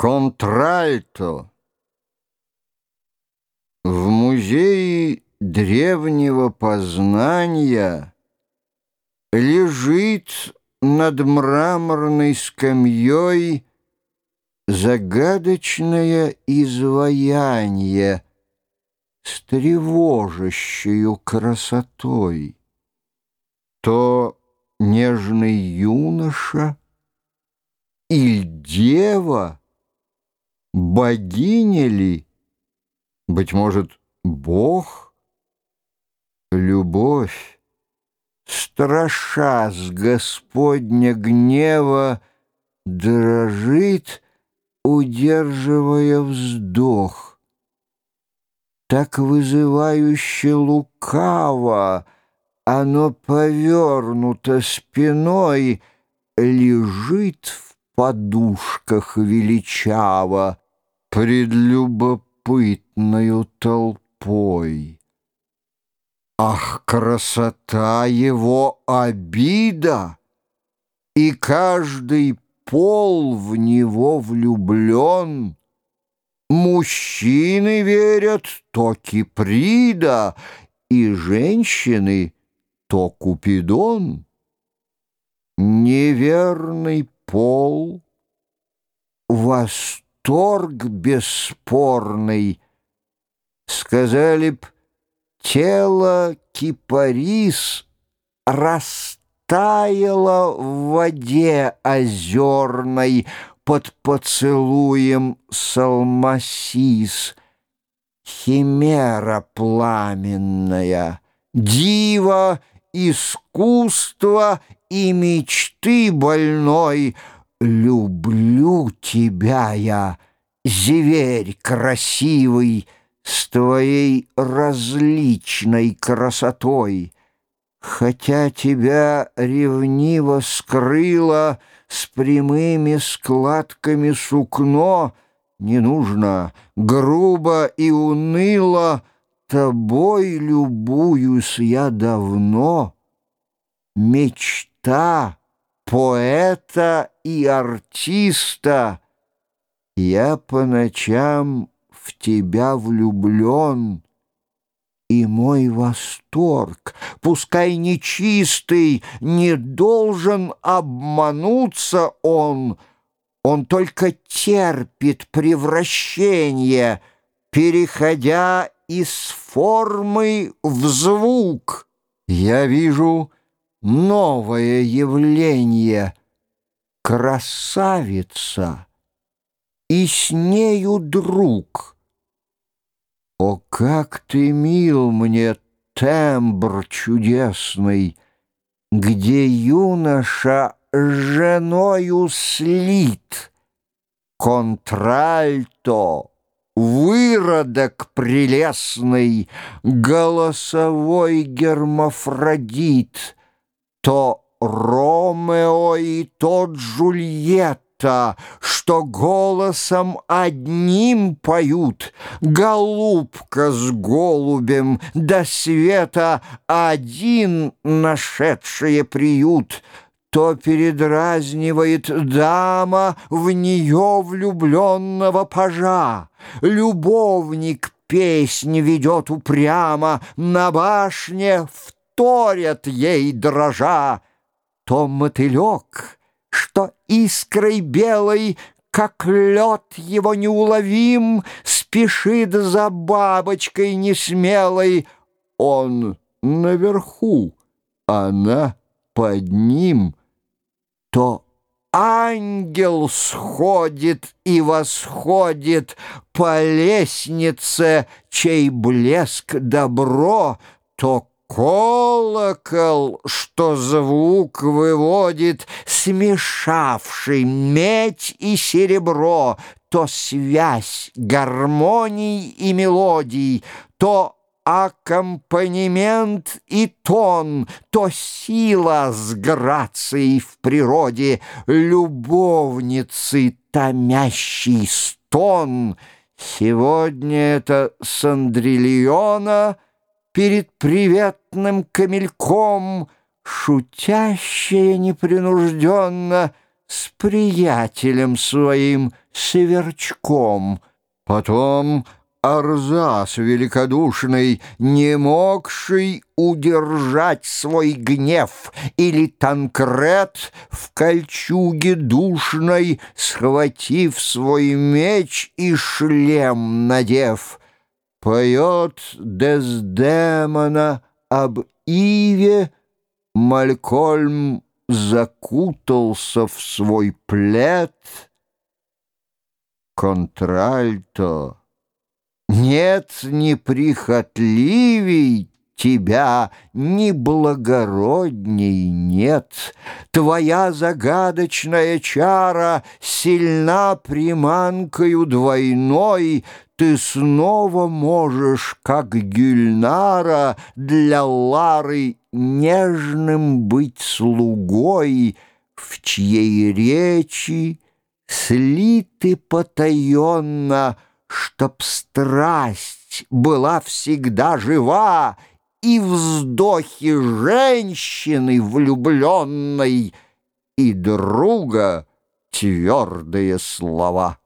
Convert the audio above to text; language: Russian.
Контральто. В музее древнего познания лежит над мраморной скамьей загадочное изваяние с тревожащей красотой. То нежный юноша или дева — Богиня ли? Быть может, Бог? Любовь, страша с Господня гнева, Дрожит, удерживая вздох. Так вызывающе лукаво Оно повернуто спиной, Лежит в подушках величаво, пред любопытною толпой. Ах, красота его обида! И каждый пол в него влюблен. Мужчины верят то Киприда, и женщины то Купидон. Неверный пол, восторг, восторг бесспорный. Сказали б, тело кипарис растаяло в воде озерной под поцелуем салмасис. Химера пламенная, дива, искусство и мечты больной — Люблю тебя я, зверь красивый, С твоей различной красотой. Хотя тебя ревниво скрыло С прямыми складками сукно, Не нужно, грубо и уныло Тобой любуюсь я давно. Мечта — поэта и артиста. Я по ночам в тебя влюблен, и мой восторг, пускай нечистый, не должен обмануться он. Он только терпит превращение, переходя из формы в звук. Я вижу новое явление — красавица, и с нею друг. О, как ты мил мне, тембр чудесный, где юноша женою слит, контральто — Выродок прелестный, голосовой гермафродит — то Ромео и тот Джульетта, что голосом одним поют, Голубка с голубем до света один нашедшие приют, то передразнивает дама в нее влюбленного пажа. Любовник песнь ведет упрямо, на башне в вторят ей дрожа. То мотылек, что искрой белой, как лед его неуловим, Спешит за бабочкой несмелой. Он наверху, она под ним. То ангел сходит и восходит По лестнице, чей блеск добро, То Колокол, что звук выводит, смешавший медь и серебро, то связь гармоний и мелодий, то аккомпанемент и тон, то сила с грацией в природе, любовницы томящий стон. Сегодня это Сандрильона — перед приветным камельком, Шутящая непринужденно с приятелем своим сверчком. Потом Арзас великодушный, не могший удержать свой гнев, или Танкрет в кольчуге душной, схватив свой меч и шлем надев, поет Дездемона об Иве, Малькольм закутался в свой плед, контральто. Нет ни прихотливей тебя, ни благородней нет. Твоя загадочная чара сильна приманкою двойной, Ты снова можешь, как Гюльнара, для Лары нежным быть слугой, В чьей речи слиты потаенно — чтоб страсть была всегда жива, и вздохи женщины влюбленной, и друга твердые слова.